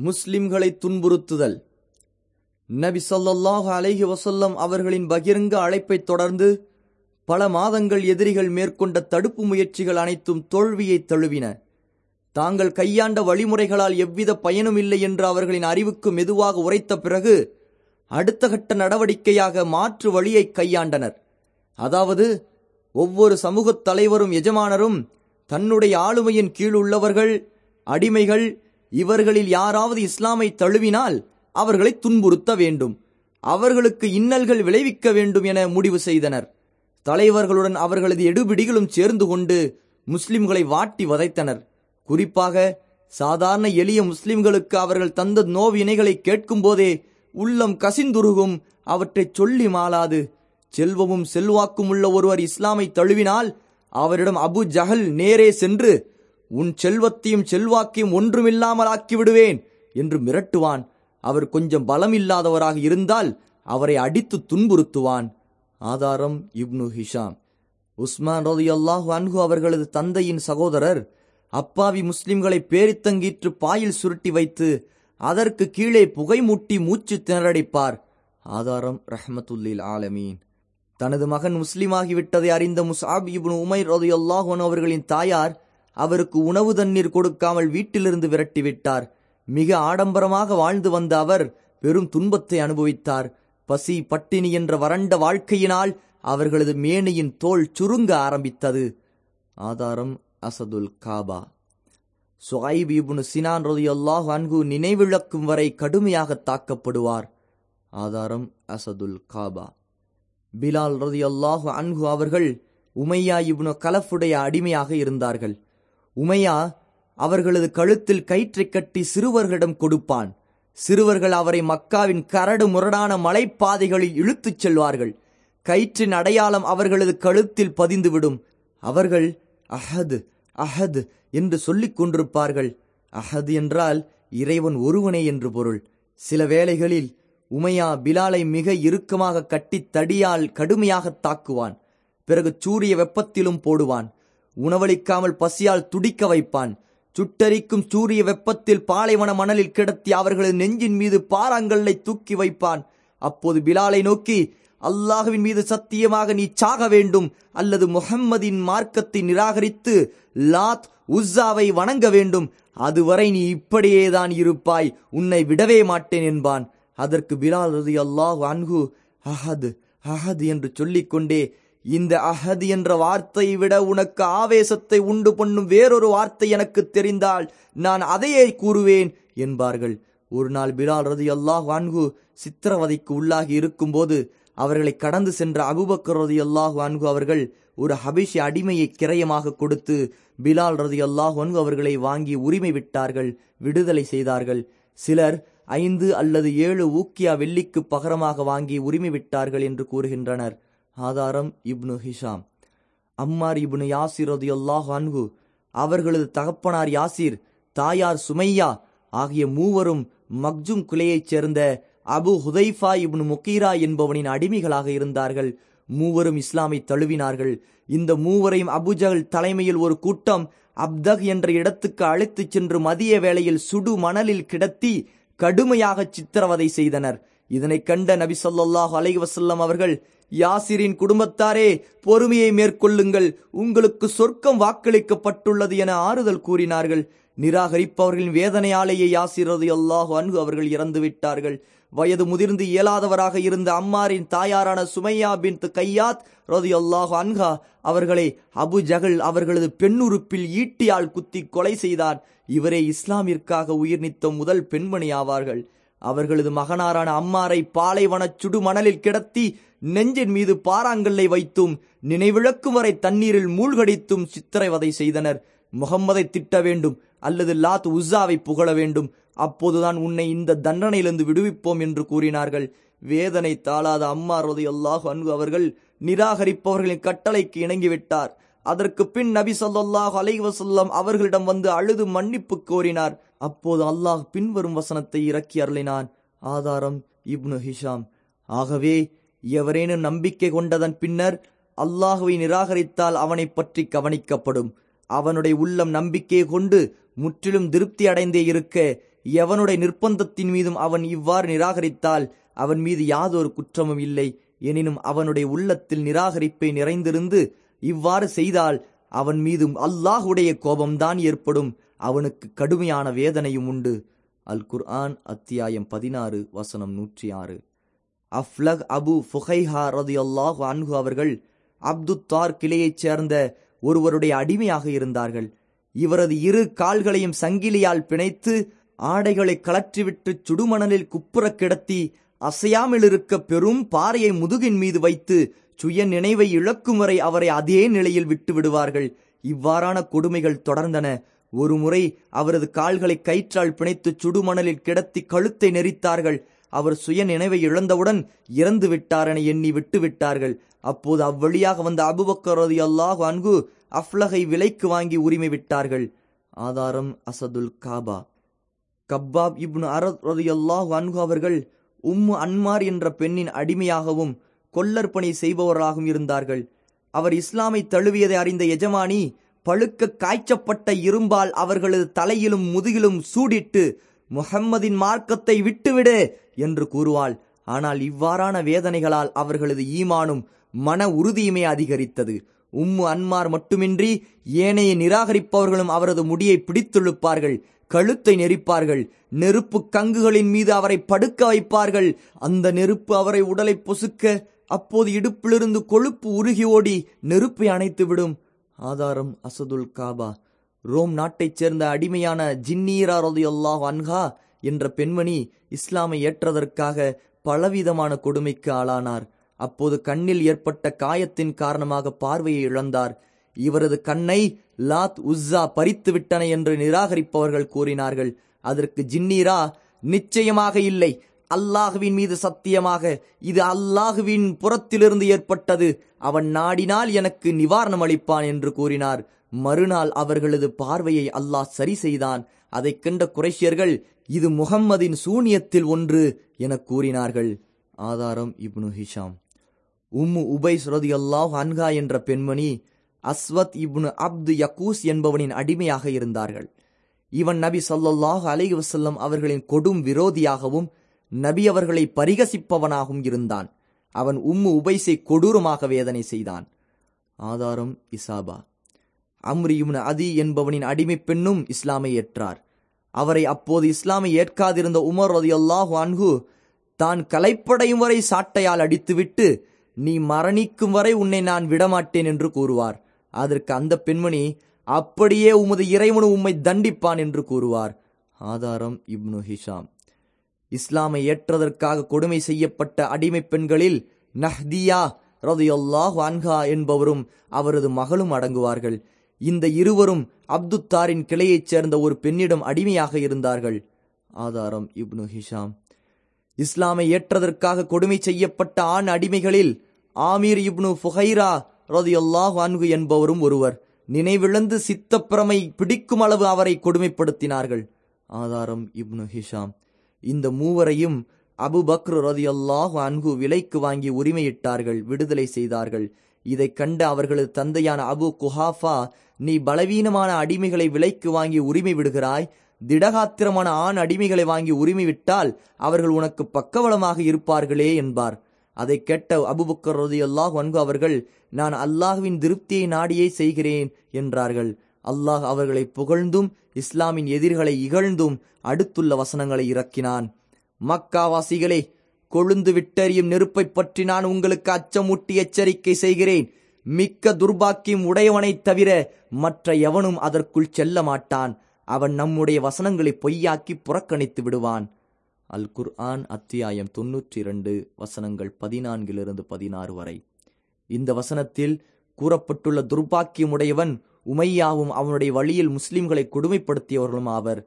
முஸ்லிம்களை துன்புறுத்துதல். நபி சொல்லாஹு அலைஹி வசல்லம் அவர்களின் பகிரங்க அழைப்பைத் தொடர்ந்து பல மாதங்கள் எதிரிகள் மேற்கொண்ட தடுப்பு முயற்சிகள் அனைத்தும் தோல்வியை தழுவின. தாங்கள் கையாண்ட வழிமுறைகளால் எவ்வித பயனும் இல்லை என்று அவர்களின் அறிவுக்கு மெதுவாக உரைத்த பிறகு அடுத்த கட்ட நடவடிக்கையாக மாற்று வழியை கையாண்டனர். அதாவது ஒவ்வொரு சமூகத் தலைவரும் எஜமானரும் தன்னுடைய ஆளுமையின் கீழ் உள்ளவர்கள் அடிமைகள் இவர்களில் யாராவது இஸ்லாமை தழுவினால் அவர்களை துன்புறுத்த வேண்டும். அவர்களுக்கு இன்னல்கள் விளைவிக்க வேண்டும் என முடிவு செய்தனர். தலைவர்களுடன் அவர்களது எடுபிடிகளும் சேர்ந்து கொண்டு முஸ்லிம்களை வாட்டி வதைத்தனர். குறிப்பாக சாதாரண எளிய முஸ்லிம்களுக்கு அவர்கள் தந்த நோவினைகளை கேட்கும் போதே உள்ளம் கசிந்துருகும் அவற்றை சொல்லி மாளாது. செல்வமும் செல்வாக்கும் உள்ள ஒருவர் இஸ்லாமை தழுவினால் அவரிடம் அபு ஜஹல் நேரே சென்று உன் செல்வத்தையும் செல்வாக்கையும் ஒன்றுமில்லாமல் ஆக்கி விடுவேன் என்று மிரட்டுவான். அவர் கொஞ்சம் பலம் இல்லாதவராக இருந்தால் அவரை அடித்து துன்புறுத்துவான். ஆதாரம் இப்னு ஹிஷாம். உஸ்மான் ரதி அல்லாஹு அன்ஹு அவர்களது தந்தையின் சகோதரர் அப்பாவி முஸ்லிம்களை பேரித்தங்கீற்று பாயில் சுருட்டி வைத்து அதற்கு கீழே புகை மூட்டி மூச்சு திணறடிப்பார். ஆதாரம் ரஹமத்துல்லில் ஆலமீன். தனது மகன் முஸ்லீமாகிவிட்டதை அறிந்த முசாப் இப்னு உமை ரதி அல்லாஹன் அவர்களின் தாயார் அவருக்கு உணவு தண்ணீர் கொடுக்காமல் வீட்டிலிருந்து விரட்டிவிட்டார். மிக ஆடம்பரமாக வாழ்ந்து வந்த அவர் பெரும் துன்பத்தை அனுபவித்தார். பசி பட்டினி என்ற வறண்ட வாழ்க்கையினால் அவர்களது மேனையின் தோல் சுருங்க ஆரம்பித்தது. ஆதாரம் அசதுல் காபா. சுஹைப் இபுனு சினான் ரலியல்லாஹு அன்ஹு நினைவிழக்கும் வரை கடுமையாக தாக்கப்படுவார். ஆதாரம் அசதுல் காபா. பிலால் ரலியல்லாஹு அன்ஹு அவர்கள் உமையா இப்னு கலஃபுடைய அடிமையாக இருந்தார்கள். உமையா அவர்களது கழுத்தில் கயிற்றை கட்டி சிறுவர்களிடம் கொடுப்பான். சிறுவர்கள் அவரை மக்காவின் கரடு முரடான மலைப்பாதைகளில் இழுத்துச் செல்வார்கள். கயிற்றின் அடையாளம் அவர்களது கழுத்தில் பதிந்துவிடும். அவர்கள் அஹது அஹது என்று சொல்லிக் கொண்டிருப்பார்கள். அஹது என்றால் இறைவன் ஒருவனே என்று பொருள். சில வேளைகளில் உமையா பிலாலை மிக இறுக்கமாக கட்டி தடியால் கடுமையாக தாக்குவான். பிறகு சூரிய வெப்பத்திலும் போடுவான். உணவளிக்காமல் பசியால் துடிக்க வைப்பான். சுட்டரிக்கும் சூரிய வெப்பத்தில் பாலைவன மணலில் கிடத்தி அவர்களது நெஞ்சின் மீது பாறாங்கல்லை தூக்கி வைப்பான். அப்போது பிலாலை நோக்கி அல்லாஹுவின் மீது சத்தியமாக நீ சாக வேண்டும். அல்லது முஹம்மதின் மார்க்கத்தை நிராகரித்து லாத் உஸ்ஸாவை வணங்க வேண்டும். அதுவரை நீ இப்படியேதான் இருப்பாய். உன்னை விடவே மாட்டேன் என்பான். அதற்கு பிலால் ரதி அல்லாஹ் அன்ஹு அஹது அஹது என்று சொல்லிக்கொண்டே இந்த அஹது என்ற வார்த்தையை விட உனக்கு ஆவேசத்தை உண்டு பண்ணும் வேறொரு வார்த்தை எனக்கு தெரிந்தால் நான் அதையே கூறுவேன் என்பார்கள். ஒரு நாள் பிலால் ரதி அல்லாஹ் வான்கு சித்திரவதைக்கு உள்ளாகி இருக்கும்போது அவர்களை கடந்து சென்ற அபுபக்கர் ரதி அல்லாஹு அன்கு அவர்கள் ஒரு ஹபிஷி அடிமையை கிரயமாக கொடுத்து பிலால் ரதி அல்லாஹ் அன்கு அவர்களை வாங்கி உரிமை விட்டார்கள் விடுதலை செய்தார்கள். சிலர் ஐந்து அல்லது ஏழு ஊக்கியா வெள்ளிக்கு பகரமாக வாங்கி உரிமை விட்டார்கள் என்று கூறுகின்றனர். ஆதாரம் இப்னு ஹிஷாம். அம்மார் இப்னு யாசிர் ரதி அன்கு அவர்களது தகப்பனார் யாசிர் தாயார் சுமையா ஆகிய மூவரும் மக்ஜும் குலையைச் சேர்ந்த அபு ஹுதைஃபா இப்னு முக்கீரா என்பவனின் அடிமைகளாக இருந்தார்கள். மூவரும் இஸ்லாமை தழுவினார்கள். இந்த மூவரையும் அபுஜகல் தலைமையில் ஒரு கூட்டம் அப்தக் என்ற இடத்துக்கு அழைத்துச் சென்று மதிய வேளையில் சுடு மணலில் கிடத்தி கடுமையாக சித்திரவதை செய்தனர். இதனை கண்ட நபி சொல்லாஹு அலை வசல்லம் அவர்கள் யாசிரின் குடும்பத்தாரே பொறுமையை மேற்கொள்ளுங்கள். உங்களுக்கு சொர்க்கம் வாக்களிக்கப்பட்டுள்ளது என ஆறுதல் கூறினார்கள். நிராகரிப்பவர்களின் வேதனையாலேயே யாசிரது அல்லாஹு அன்பு அவர்கள் இறந்துவிட்டார்கள். வயது முதிர்ந்து இயலாதவராக இருந்த அம்மாரின் தாயாரான சுமையா பின் கையாத் ரதி அல்லாஹு அன்ஹா அவர்களை அபு ஜகல் அவர்களது பெண்ணுறுப்பில் ஈட்டியால் குத்தி கொலை செய்தார். இவரே இஸ்லாமிற்காக உயிர் நீத்த முதல் பெண்மணி ஆவார்கள். அவர்களது மகனாரான அம்மாரை பாலைவன சுடு மணலில் கிடத்தி நெஞ்சின் மீது பாறாங்கல்லை வைத்தும் நினைவிழக்கும் வரை தண்ணீரில் மூழ்கடித்தும் சித்திரைவதை செய்தனர். முகம்மதை திட்ட வேண்டும் அல்லது லாத் உஸாவை புகழ வேண்டும். அப்போதுதான் உன்னை இந்த தண்டனையிலிருந்து விடுவிப்போம் என்று கூறினார்கள். வேதனை தாளாத அம்மாறுவதை அல்லாஹு அன்பு அவர்கள் நிராகரிப்பவர்களின் கட்டளைக்கு இணங்கிவிட்டார். அதற்கு பின் நபி சொல்லாஹு அலைவசல்லம் அவர்களிடம் வந்து அழுது மன்னிப்பு கோரினார். அப்போது அல்லாஹ் பின்வரும் வசனத்தை இறக்கி அருளினான். ஆதாரம் இப்னு ஹிஷாம். ஆகவே எவரேனும் நம்பிக்கை கொண்டதன் பின்னர் அல்லாஹுவை நிராகரித்தால் அவனை பற்றி கவனிக்கப்படும். அவனுடைய உள்ளம் நம்பிக்கை கொண்டு முற்றிலும் திருப்தி அடைந்தே இருக்க எவனுடைய நிர்பந்தத்தின் மீதும் அவன் இவ்வாறு நிராகரித்தால் அவன் மீது யாதொரு குற்றமும் இல்லை. எனினும் அவனுடைய உள்ளத்தில் நிராகரிப்பை நிறைந்திருந்து இவ்வாறு செய்தால் அவன் மீதும் அல்லாஹுடைய கோபம்தான் ஏற்படும். அவனுக்கு கடுமையான வேதனையும் உண்டு. அல் குர்ஆன் அத்தியாயம் பதினாறு வசனம் நூற்றி ஆறு. அஃப்லஹ் அபு ஃபுஹைஹா ரதியல்லாஹு அன்ஹு அவர்கள் அப்துத்தார் கிளையைச் சேர்ந்த ஒருவருடைய அடிமையாக இருந்தார்கள். இவரது இரு கால்களையும் சங்கிலியால் பிணைத்து ஆடைகளை கலற்றிவிட்டு சுடுமணலில் குப்புற கிடத்தி அசையாமல் இருக்க பெரும் பாறையை முதுகின் மீது வைத்து சுய நினைவை இழக்கும் வரை அவரை அதே நிலையில் விட்டு விடுவார்கள். இவ்வாறான கொடுமைகள் தொடர்ந்தன. ஒருமுறை அவரது கால்களை கயிற்றால் பிணைத்து சுடுமணலில் கிடத்தி கழுத்தை நெரித்தார்கள். அவர் சுய நினைவை இழந்தவுடன் இறந்து விட்டார் என எண்ணி விட்டு விட்டார்கள் அப்போது அவ்வழியாக வந்த அபுபக்கரது அல்லாஹ் அன்கு அஃப்லகை விலைக்கு வாங்கி உரிமை விட்டார்கள். ஆதாரம் அசதுல் காபா. கப்பாப் இப்னு அரத் ரதியல்லாஹு அன்கு அவர்கள் உம்மு அன்மார் என்ற பெண்ணின் அடிமையாகவும் கொல்லற்பணி செய்பவராகவும் இருந்தார்கள். அவர் இஸ்லாமை தழுவியதை அறிந்த எஜமானி பழுக்க காய்ச்சப்பட்ட இரும்பால் அவர்களது தலையிலும் முதுகிலும் சூடிட்டு முகம்மதின் மார்க்கத்தை விட்டுவிடு என்று கூறுவாள். ஆனால் இவ்வாறான வேதனைகளால் அவர்களது ஈமானும் மன உறுதியுமே அதிகரித்தது. உம்மு அன்மார் மட்டுமின்றி ஏனைய நிராகரிப்பவர்களும் அவரது முடியை பிடித்துழுப்பார்கள் கழுத்தை நெரிப்பார்கள் நெருப்பு கங்குகளின் மீது அவரை படுக்க வைப்பார்கள். அந்த நெருப்பு அவரை உடலை பொசுக்க அப்போது இடுப்பிலிருந்து கொழுப்பு உருகி ஓடி நெருப்பை அணைத்துவிடும். ஆதாரம் அசதுல் காபா. ரோம் நாட்டைச் சேர்ந்த அடிமையான ஜின்னீரா ரதியுல்லாஹ் அன்ஹா என்ற பெண்மணி இஸ்லாமை ஏற்றதற்காக பலவிதமான கொடுமைக்கு ஆளானார். அப்போது கண்ணில் ஏற்பட்ட காயத்தின் காரணமாக பார்வையை இழந்தார். இவரது கண்ணை லாத் உஸ்ஸா பறித்து விட்டன என்று நிராகரிப்பவர்கள் கூறினார்கள். அதற்கு ஜின்னீரா நிச்சயமாக இல்லை. அல்லாஹுவின் மீது சத்தியமாக இது அல்லாஹுவின் புறத்திலிருந்து ஏற்பட்டது. அவன் நாடினால் எனக்கு நிவாரணம் அளிப்பான் என்று கூறினார். மறுநாள் அவர்களது பார்வையை அல்லாஹ் சரி செய்தான். அதைக் கண்ட குறைஷியர்கள் இது முகம்மதின் சூனியத்தில் ஒன்று என கூறினார்கள். ஆதாரம் இப்னு ஹிஷாம். உம்மு உபை சுரதி அல்லாஹ் அன்ஹா என்ற பெண்மணி அஸ்வத் இப்னு அப்து யக்கூஸ் என்பவனின் அடிமையாக இருந்தார்கள். இவன் நபி சொல்லல்லாஹு அலைஹி வசல்லம் அவர்களின் கொடும் விரோதியாகவும் நபி அவர்களை பரிகசிப்பவனாகவும் இருந்தான். அவன் உம்மு உபைசை கொடூரமாக வேதனை செய்தான். ஆதாரம் இசாபா. அம்ரியும்னு அதி என்பவனின் அடிமை பெண்ணும் இஸ்லாமை ஏற்றார். அவரை அப்போது இஸ்லாமை ஏற்காதிருந்த உமர் ரதி அல்லாஹு அன்ஹு தான் கலைப்படையும் வரை சாட்டையால் அடித்துவிட்டு நீ மரணிக்கும் வரை உன்னை நான் விடமாட்டேன் என்று கூறுவார். அதற்கு அந்த பெண்மணி அப்படியே உமது இறைவனு உம்மை தண்டிப்பான் என்று கூறுவார். ஆதாரம் இப்னு ஹிஷாம். இஸ்லாமை ஏற்றதற்காக கொடுமை செய்யப்பட்ட அடிமை பெண்களில் நஹ்தியா ரதியுல்லாஹு அன்ஹா என்பவரும் அவரது மகளும் அடங்குவார்கள். இந்த இருவரும் அப்துத்தாரின் கிளையைச் சேர்ந்த ஒரு பெண்ணிடம் அடிமையாக இருந்தார்கள். ஆதாரம் இப்னு ஹிஷாம். இஸ்லாமை ஏற்றதற்காக கொடுமை செய்யப்பட்ட ஆண் அடிமைகளில் ஆமீர் இப்னு ஃபுஹைரா ரதியுல்லாஹு அன்கு என்பவரும் ஒருவர். நினைவிழந்து சித்தப்பிரமை பிடிக்கும் அளவு அவரை கொடுமைப்படுத்தினார்கள். ஆதாரம் இப்னு ஹிஷாம். இந்த மூவரையும் அபு பக்ரு ரதியல்லாஹ் அன்கு விலைக்கு வாங்கி உரிமையிட்டார்கள் விடுதலை செய்தார்கள். இதைக் கண்ட அவர்களது தந்தையான அபு குஹாஃபா நீ பலவீனமான அடிமைகளை விலைக்கு வாங்கி உரிமை விடுகிறாய். திடகாத்திரமான ஆண் அடிமைகளை வாங்கி உரிமை விட்டால் அவர்கள் உனக்கு பக்கவளமாக இருப்பார்களே என்பார். அதை கேட்ட அபுபக்கர் ரதியல்லாஹ் அன்பு அவர்கள் நான் அல்லாஹுவின் திருப்தியை நாடியே செய்கிறேன் என்றார்கள். அல்லாஹ் அவர்களை புகழ்ந்தும் இஸ்லாமின் எதிர்களை இகழ்ந்தும் அடுத்துள்ள வசனங்களை இறக்கினான். மக்காவாசிகளே கொழுந்து விட்டெறியும் நெருப்பை பற்றி நான் உங்களுக்கு அச்சமூட்டி எச்சரிக்கை செய்கிறேன். மிக்க துர்பாக்கியம் உடையவனைத் தவிர மற்ற எவனும் அதற்குள் செல்ல மாட்டான். அவன் நம்முடைய வசனங்களை பொய்யாக்கி புறக்கணித்து விடுவான். அல் குர்ஆன் அத்தியாயம் தொன்னூற்றி இரண்டு வசனங்கள் பதினான்கிலிருந்து பதினாறு வரை. இந்த வசனத்தில் கூறப்பட்டுள்ள துர்பாக்கியமுடையவன் உமையாவும் அவனுடைய வழியில் முஸ்லிம்களை கொடுமைப்படுத்தியவர்களும் ஆவர்.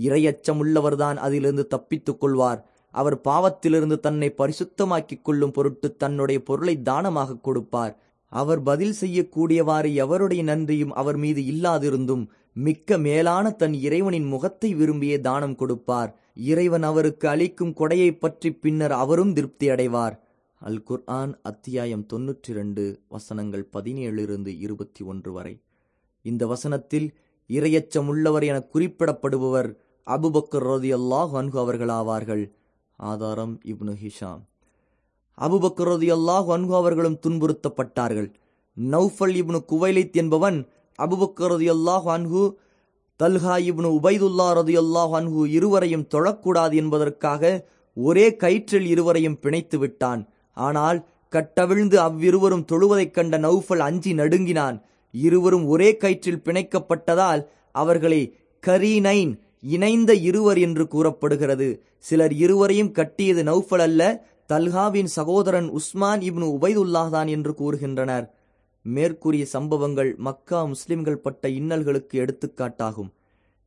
இரையச்சமுள்ளவர்தான் அதிலிருந்து தப்பித்துக் கொள்வார். அவர் பாவத்திலிருந்து தன்னை பரிசுத்தமாக்கிக் கொள்ளும் பொருட்டு தன்னுடைய பொருளை தானமாக கொடுப்பார். அவர் பதில் செய்யக்கூடியவாறு எவருடைய நன்றியும் அவர் மீது இல்லாதிருந்தும் மிக்க மேலான தன் இறைவனின் முகத்தை விரும்பியே தானம் கொடுப்பார். இறைவன் அவருக்கு அளிக்கும் கொடையை பற்றி பின்னர் அவரும் திருப்தி அடைவார். அல் குர்ஆன் அத்தியாயம் தொன்னூற்றி இரண்டு வசனங்கள் பதினேழிலிருந்து இருபத்தி ஒன்று வரை. இந்த வசனத்தில் இரையச்சமுள்ளவர் என குறிப்பிடப்படுபவர் அபுபக்கர் ரோதி அல்லாஹ் அன்ஹு அவர்களாவார்கள். ஆதாரம் இப்னு ஹிஷாம். அபுபக்ரது ரதி அல்லாஹ் அன்ஹு அவர்களும் துன்புறுத்தப்பட்டார்கள். நௌஃபல் இப்னு குவைலித் என்பவன் அபுபக்ரது அல்லாஹ் அன்ஹு தல்ஹா இப்னு உபைதுல்லா ரது அல்லாஹ் அன்ஹு இருவரையும் தொழக்கூடாது என்பதற்காக ஒரே கயிற்றில் இருவரையும் பிணைத்து விட்டான். ஆனால் கட்டவிழ்ந்து அவ்விருவரும் தொழுவதைக் கண்ட நௌஃபல் அஞ்சி நடுங்கினான். இருவரும் ஒரே கயிற்றில் பிணைக்கப்பட்டதால் அவர்களை கரீனைன் இணைந்த இருவர் என்று கூறப்படுகிறது. சிலர் இருவரையும் கட்டியது நௌஃபல் அல்ல தல்ஹாவின் சகோதரன் உஸ்மான் இப்னு உபைதுல்லாஹ் தான் என்று கூறுகின்றனர். மேற்கூறிய சம்பவங்கள் மக்கா முஸ்லிம்கள் பட்ட இன்னல்களுக்கு எடுத்துக்காட்டாகும்.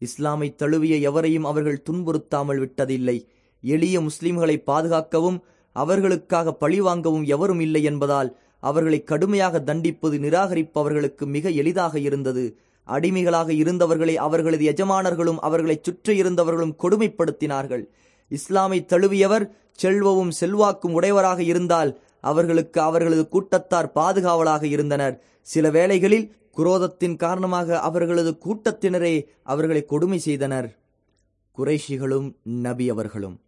இஸ்லாமை தழுவிய எவரையும் அவர்கள் துன்புறுத்தாமல் விட்டதில்லை. எளிய முஸ்லிம்களை பாதுகாக்கவும் அவர்களுக்காக பழிவாங்கவும் எவரும் இல்லை என்பதால் அவர்களை கடுமையாக தண்டிப்பது நிராகரிப்பவர்களுக்கு மிக எளிதாக இருந்தது. அடிமைகளாக இருந்தவர்களை அவர்களது எஜமானர்களும் அவர்களை சுற்றி இருந்தவர்களும் கொடுமைப்படுத்தினார்கள். இஸ்லாமை தழுவியவர் செல்வவும் செல்வாக்கும் உடையவராக இருந்தால் அவர்களுக்கு அவர்களது கூட்டத்தார் பாதுகாவலாக இருந்தனர். சில வேளைகளில் குரோதத்தின் காரணமாக அவர்களது கூட்டத்தினரே அவர்களை கொடுமை செய்தனர். குறைஷிகளும் நபி அவர்களும்.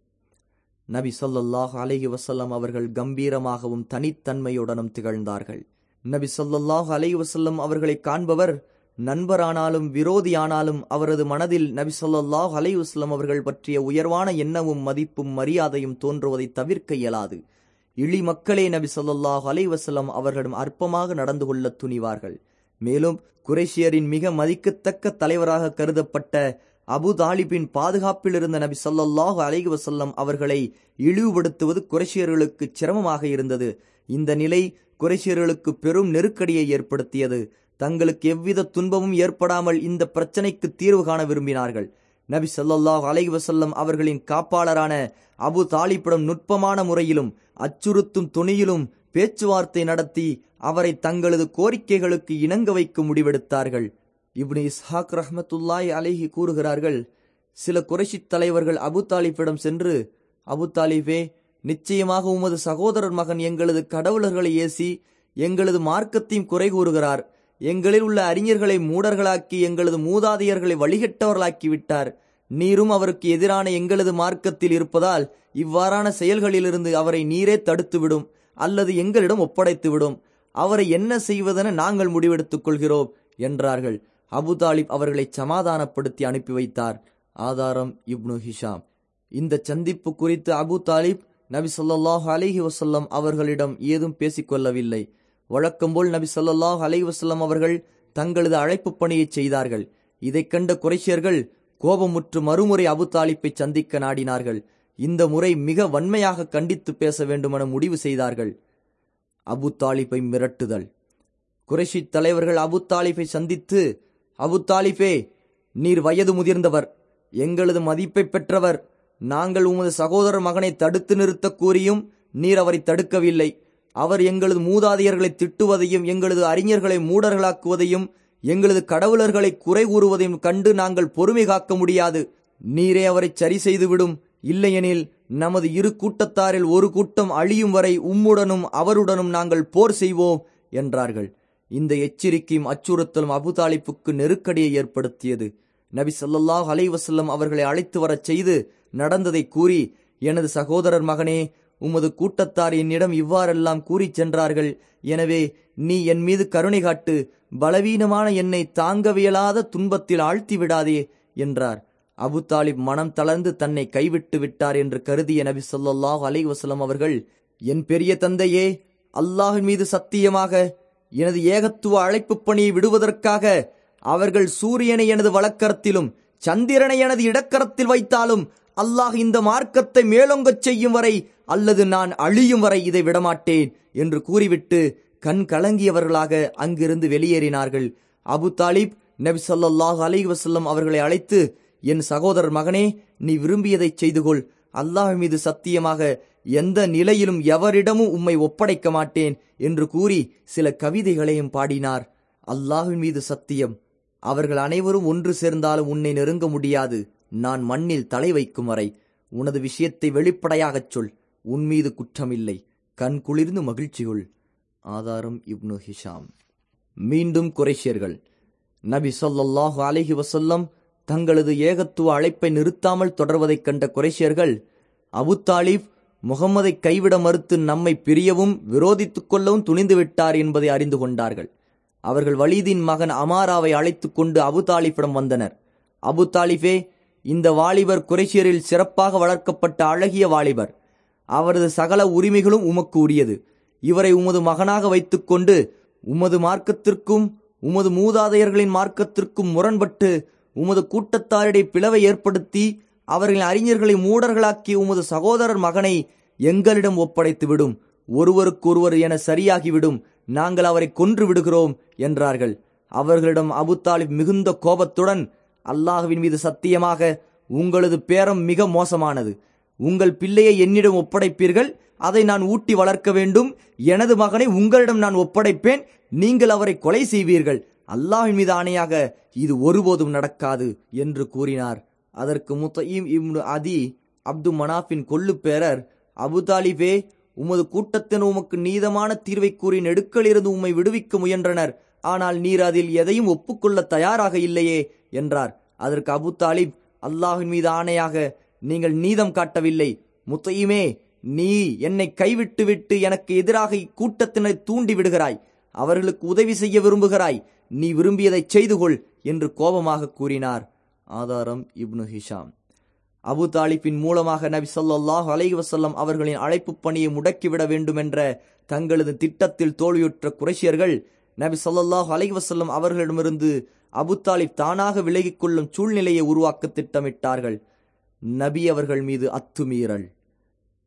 நபி சொல்லல்லாஹ் அலஹி வசல்லம் அவர்கள் கம்பீரமாகவும் தனித்தன்மையுடனும் திகழ்ந்தார்கள். நபி சொல்லல்லாஹ் அலஹி வசல்லம் அவர்களை காண்பவர் நண்பரானாலும் விரோதியானாலும் அவரது மனதில் நபி சொல்லல்லாஹ் அலைஹி அவர்கள் பற்றிய உயர்வான எண்ணமும் மதிப்பும் மரியாதையும் தோன்றுவதை தவிர்க்க இயலாது. இழி மக்களே நபி சொல்லல்லாஹ் அலைவசலம் வசல்லம் அவர்களிடம் அற்பமாக நடந்து கொள்ள துணிவார்கள். மேலும் குரேஷியரின் மிக மதிக்கத்தக்க தலைவராக கருதப்பட்ட அபு தாலிபின் பாதுகாப்பில் இருந்த நபி சொல்லாஹு அலைஹி வசல்லம் அவர்களை இழிவுபடுத்துவது குரேஷியர்களுக்கு சிரமமாக இருந்தது. இந்த நிலை குரேஷியர்களுக்கு பெரும் நெருக்கடியை ஏற்படுத்தியது. தங்களுக்கு எவ்வித துன்பமும் ஏற்படாமல் இந்த பிரச்சனைக்கு தீர்வு காண விரும்பினார்கள். நபி சொல்லல்லாஹு அலை வசல்லம் அவர்களின் காப்பாளரான அபு தாலிப்பிடம் நுட்பமான முறையிலும் அச்சுறுத்தும் துணியிலும் பேச்சுவார்த்தை நடத்தி அவரை தங்களது கோரிக்கைகளுக்கு இணங்க வைக்க முடிவெடுத்தார்கள். இப்னு இஸ்ஹாக் ரஹமத்துல்லாய் அலைஹி கூறுகிறார்கள் சில குறைஷி தலைவர்கள் அபு தாலிப்பிடம் சென்று அபு தாலிஃபே நிச்சயமாக உமது சகோதரர் மகன் எங்களது கடவுளர்களை ஏசி எங்களது மார்க்கத்தையும் குறை கூறுகிறார். எங்களில் உள்ள அறிஞர்களை மூடர்களாக்கி எங்களது மூதாதையர்களை வழிகட்டவர்களாக்கி விட்டார் நீரும் அவருக்கு எதிரான எங்களது மார்க்கத்தில் இருப்பதால் இவ்வாறான செயல்களிலிருந்து அவரை நீரே தடுத்துவிடும் அல்லது எங்களிடம் ஒப்படைத்துவிடும். அவரை என்ன செய்வதென நாங்கள் முடிவெடுத்துக் கொள்கிறோம் என்றார்கள். அபு தாலிப் அவர்களை சமாதானப்படுத்தி அனுப்பி வைத்தார். ஆதாரம் இப்னு ஹிஷாம். இந்த சந்திப்பு குறித்து அபு தாலிப் நபி சொல்லாஹு அலிஹி வசல்லம் அவர்களிடம் ஏதும் பேசிக்கொள்ளவில்லை. வழக்கம்போல் நபி சொல்லாஹ் அலைவசல்லம் அவர்கள் தங்களது அழைப்பு பணியை செய்தார்கள். இதைக் கண்ட குறைஷியர்கள் கோபமுற்று மறுமுறை அபு தாலிப்பை சந்திக்க நாடினார்கள். இந்த முறை மிக வன்மையாக கண்டித்து பேச வேண்டுமென முடிவு செய்தார்கள். அபுத்தாலிப்பை மிரட்டுதல். குறைஷி தலைவர்கள் அபு சந்தித்து அபு நீர் வயது முதிர்ந்தவர். எங்களது மதிப்பை பெற்றவர். நாங்கள் உமது சகோதரர் மகனை தடுத்து நிறுத்த கூறியும் நீர் அவரை தடுக்கவில்லை. அவர் எங்களது மூதாதையர்களை திட்டுவதையும் எங்களது அறிஞர்களை மூடர்களாக்குவதையும் எங்களது கடவுளர்களை குறை கூறுவதையும் கண்டு நாங்கள் பொறுமை காக்க முடியாது. நீரே அவரை சரி செய்துவிடும். இல்லையெனில் நமது இரு கூட்டத்தாரில் ஒரு கூட்டம் அழியும் வரை உம்முடனும் அவருடனும் நாங்கள் போர் செய்வோம் என்றார்கள். இந்த எச்சரிக்கையும் அச்சுறுத்தலும் அபுதாலிப்புக்கு நெருக்கடியை ஏற்படுத்தியது. நபி ஸல்லல்லாஹு அலைவசல்லம் அவர்களை அழைத்து வரச் செய்து நடந்ததை கூறி எனது சகோதரர் மகனே உமது கூட்டத்தார் என்னிடம் இவ்வாறெல்லாம் கூறிச் சென்றார்கள். எனவே நீ என் மீது கருணை காட்டு பலவீனமான என்னை தாங்கவியலாத துன்பத்தில் ஆழ்த்தி விடாதே என்றார். அபு தாலிப் மனம் தளர்ந்து தன்னை கைவிட்டு விட்டார் என்று கருதிய நபி ஸல்லல்லாஹு அலைஹி வசலம் அவர்கள் என் பெரிய தந்தையே அல்லாஹின் மீது சத்தியமாக எனது ஏகத்துவ அழைப்பு பணியை விடுவதற்காக அவர்கள் சூரியனை எனது வழக்கரத்திலும் சந்திரனை எனது இடக்கரத்தில் வைத்தாலும் அல்லாஹ் இந்த மார்க்கத்தை மேலோங்கச் செய்யும் வரை அல்லது நான் அழியும் வரை இதை விடமாட்டேன் என்று கூறிவிட்டு கண் கலங்கியவர்களாக அங்கிருந்து வெளியேறினார்கள். அபு தாலிப் நபி ஸல்லல்லாஹு அலைஹி வசல்லம் அவர்களை அழைத்து என் சகோதரர் மகனே நீ விரும்பியதை செய்து கொள் அல்லாஹ் மீது சத்தியமாக எந்த நிலையிலும் எவரிடமும் உம்மை ஒப்படைக்க மாட்டேன் என்று கூறி சில கவிதைகளையும் பாடினார். அல்லாஹின் மீது சத்தியம். அவர்கள் அனைவரும் ஒன்று சேர்ந்தாலும் உன்னை நெருங்க முடியாது. நான் மண்ணில் தலை வைக்கும் வரை உனது விஷயத்தை வெளிப்படையாகச் சொல். உன் மீது குற்றமில்லை. கண் குளிர்ந்து மகிழ்ச்சியுள் ஆதாரம் இப்னு ஹிஷாம். மீண்டும் குறைஷியர்கள். நபி ஸல்லல்லாஹு அலஹி வசல்லம் தங்களது ஏகத்துவ அழைப்பை நிறுத்தாமல் தொடர்வதைக் கண்ட குறைஷியர்கள் அபு தாலிப் முகம்மதை கைவிட மறுத்து நம்மை பிரியவும் விரோதித்துக் கொள்ளவும் துணிந்து விட்டார் என்பதை அறிந்து கொண்டார்கள். அவர்கள் வலீதின் மகன் அமாராவை அழைத்துக் கொண்டு அபு தாலிஃபிடம் வந்தனர். அபு தாலிஃபே இந்த வாலிபர் குறைசியரில் சிறப்பாக வளர்க்கப்பட்ட அழகிய வாலிபர். அவரது சகல உரிமைகளும் உமக்கு உரியது. இவரை உமது மகனாக வைத்துக்கொண்டு உமது மார்க்கத்திற்கும் உமது மூதாதையர்களின் மார்க்கத்திற்கும் முரண்பட்டு உமது கூட்டத்தாரிடையே பிளவை ஏற்படுத்தி அவர்களின் அறிஞர்களை மூடர்களாக்கி உமது சகோதரர் மகனை எங்களிடம் ஒப்படைத்து விடும் ஒருவருக்கொருவர் என சரியாகிவிடும். நாங்கள் அவரை கொன்று விடுகிறோம் என்றார்கள். அவர்களிடம் அபு தாலிப் மிகுந்த கோபத்துடன் அல்லாஹுவின் மீது சத்தியமாக உங்களது பேரம் மிக மோசமானது. உங்கள் பிள்ளையை என்னிடம் ஒப்படைப்பீர்கள் அதை நான் ஊட்டி வளர்க்க வேண்டும் எனது மகனை உங்களிடம் நான் ஒப்படைப்பேன் நீங்கள் அவரை கொலை செய்வீர்கள். அல்லாஹின் மீது ஆணையாக இது ஒருபோதும் நடக்காது என்று கூறினார். அதற்கு முத்தையும் இம்னு அதி அப்து மனாஃபின் கொள்ளு பேரர் அபுதாலிபே உமது கூட்டத்தின் உமக்கு நீதமான தீர்வை கூறி நெடுக்கலிருந்து உம்மை விடுவிக்க முயன்றனர். ஆனால் நீர் அதில் எதையும் ஒப்புக்கொள்ள தயாராக இல்லையே. என்றார். அதற்கு அபு தாலிப் அல்லாஹின் மீது ஆணையாக நீங்கள் நீதம் காட்டவில்லை. முத்தையுமே நீ என்னை கைவிட்டு விட்டு எனக்கு எதிராக கூட்டத்தினை தூண்டி விடுகிறாய். அவர்களுக்கு உதவி செய்ய விரும்புகிறாய். நீ விரும்பியதை செய்து கொள் என்று கோபமாக கூறினார். ஆதாரம் இப்னு ஹிஷாம். அபு தாலிபின் மூலமாக நபி சொல்லாஹ் அலைஹி வசல்லம் அவர்களின் அழைப்பு பணியை முடக்கிவிட வேண்டும் என்ற தங்களது திட்டத்தில் தோல்வியுற்ற குறைஷியர்கள் நபி சொல்லாஹ் அலைஹி வசல்லம் அவர்களிடமிருந்து அபுத்தாலிப் தானாக விலகிக் கொள்ளும் சூழ்நிலையை உருவாக்க திட்டமிட்டார்கள். நபி அவர்கள் மீது அத்துமீறல்.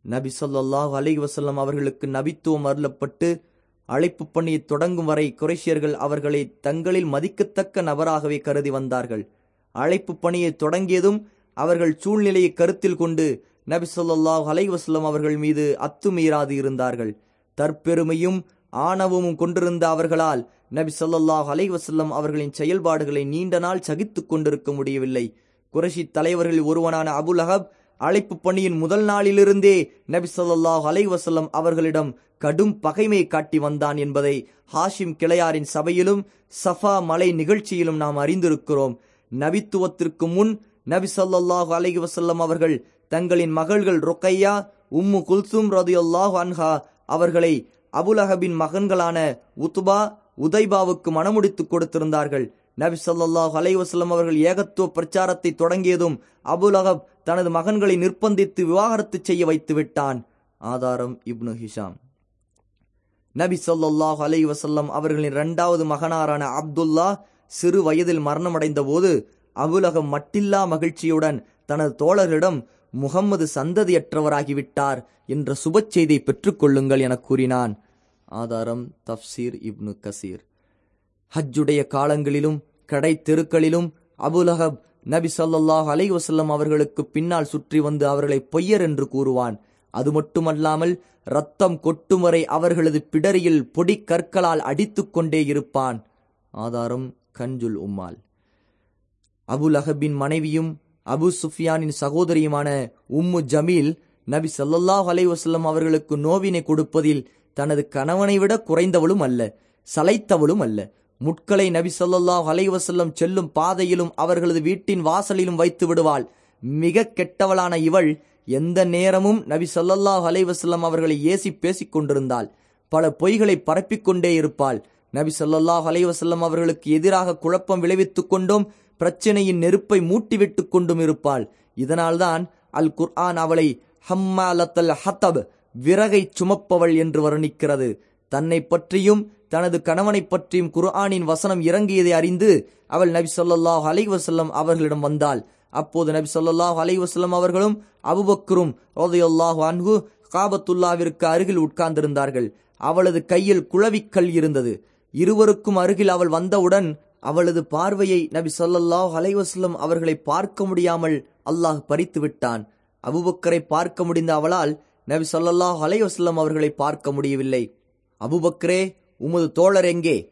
நபி சொல்லாஹ் அலைஹி வசல்லம் அவர்களுக்கு நபித்துவம் அருளப்பட்டு அழைப்பு பணியை தொடங்கும் வரை குறைஷியர்கள் அவர்களை தங்களில் மதிக்கத்தக்க நபராகவே கருதி வந்தார்கள். அழைப்பு பணியை தொடங்கியதும் அவர்கள் சூழ்நிலையை கருத்தில் கொண்டு நபி சொல்லாஹ் அலைவசல்லம் அவர்கள் மீது அத்துமீறாது இருந்தார்கள். தற்பெருமையும் ஆணவமும் கொண்டிருந்த அவர்களால் நபி சொல்லாஹ் அலைவசல்லம் அவர்களின் செயல்பாடுகளை நீண்ட நாள் சகித்துக் கொண்டிருக்க முடியவில்லை. குரஷி தலைவர்களில் ஒருவனான அபுல் அஹப் அழைப்பு பணியின் முதல் நாளிலிருந்தே நபி சொல்லாஹ் அலைவசல்லம் அவர்களிடம் கடும் பகைமை காட்டி வந்தான் என்பதை ஹாஷிம் கிளையாரின் சபையிலும் சஃபா மலை நிகழ்ச்சியிலும் நாம் அறிந்திருக்கிறோம். நபித்துவத்திற்கு முன் நபி சொல்லாஹு அலஹி வசல்லம் அவர்கள் தங்களின் மகள்கள் ரொக்கையா உம்மு குல்சும் ரதியுல்லாஹு அன்ஹா அவர்களை அபுலஹபின் மகன்களான உத்துபா உதைபாவுக்கு மனமுடித்து கொடுத்திருந்தார்கள். நபி சொல்லாஹ் அலைஹி வசல்லம் அவர்கள் ஏகத்துவ பிரச்சாரத்தை தொடங்கியதும் அபுலஹப் தனது மகன்களை நிர்பந்தித்து விவாகரத்து செய்ய வைத்து விட்டான். ஆதாரம் இப்னு ஹிஷாம். நபி சொல்லாஹ் அலைவசல்லம் அவர்களின் இரண்டாவது மகனாரான அப்துல்லா சிறு வயதில் மரணமடைந்த போது அபுலகம் மட்டில்லா மகிழ்ச்சியுடன் தனது தோழரிடம் முகம்மது சந்ததியற்றவராகிவிட்டார் என்ற சுப செய்தியை பெற்றுக்கொள்ளுங்கள் என கூறினான். ஆதாரம் தப்சீர் இப்னு கசீர். ஹஜ்ஜுடைய காலங்களிலும் கடை தெருக்களிலும் அபுலஹப் நபி சொல்லாஹ் அலை வசல்லம் அவர்களுக்கு பின்னால் சுற்றி வந்து அவர்களை பொய்யர் என்று கூறுவான். அது மட்டுமல்லாமல் ரத்தம் கொட்டும் வரை அவர்களது பிடரியில் பொடி கற்களால் அடித்து கொண்டே இருப்பான். ஆதாரம் கஞ்சுல் உம்மால். அபு லஹபின் மனைவியும் அபு சுஃபியானின் சகோதரியுமான உம்மு ஜமீல் நபி சல்லல்லாஹ் அலைவசல்லம் அவர்களுக்கு நோவினை கொடுப்பதில் தனது கணவனை விட குறைந்தவளும் அல்ல சளைத்தவளும் அல்ல. முட்களை நபி சொல்லாஹ் அலைவசல்லம் செல்லும் பாதையிலும் அவர்களது வீட்டின் வாசலிலும் வைத்து விடுவாள். மிக கெட்டவளான இவள் எந்த நேரமும் நபி சொல்லல்லாஹ் அலைவசல்லம் அவர்களை ஏசி பேசிக் கொண்டிருந்தாள். பல பொய்களை பரப்பிக்கொண்டே இருப்பாள். நபி சொல்லல்லாஹ் அலைவசல்லம் அவர்களுக்கு எதிராக குழப்பம் விளைவித்துக் கொண்டும் பிரச்சனையின் நெருப்பை மூட்டிவிட்டு கொண்டும் இருப்பாள். இதனால்தான் அல் குர்ஆன் அவளை ஹம்மாலத்தல் ஹத்தப் விறகை சுமப்பவள் என்று வர்ணிக்கிறது. தன்னை பற்றியும் தனது கணவனை பற்றியும் குர்ஆனின் வசனம் இறங்கியதை அறிந்து அவள் நபி சொல்லாஹ் அலைவசல்லம் அவர்களிடம் வந்தாள். அப்போது நபி சொல்லாஹ் அலைவசல்லம் அவர்களும் அபுபக்கரும் ரோதையொல்லாஹு அன்ஹு காபத்துல்லாவிற்கு அருகில் உட்கார்ந்திருந்தார்கள். அவளது கையில் குழவிக்கல் இருந்தது. இருவருக்கும் அருகில் அவள் வந்தவுடன் அவளது பார்வையை நபி சொல்லல்லாஹ் அலைவசல்லம் அவர்களை பார்க்க முடியாமல் அல்லாஹ் பறித்து விட்டான் அபுபக்கரை பார்க்க முடிந்த அவளால் நபி சொல்லல்லாஹ் அலைவசல்லம் அவர்களை பார்க்க முடியவில்லை. அபுபக்ரே உமது தோழர் எங்கே?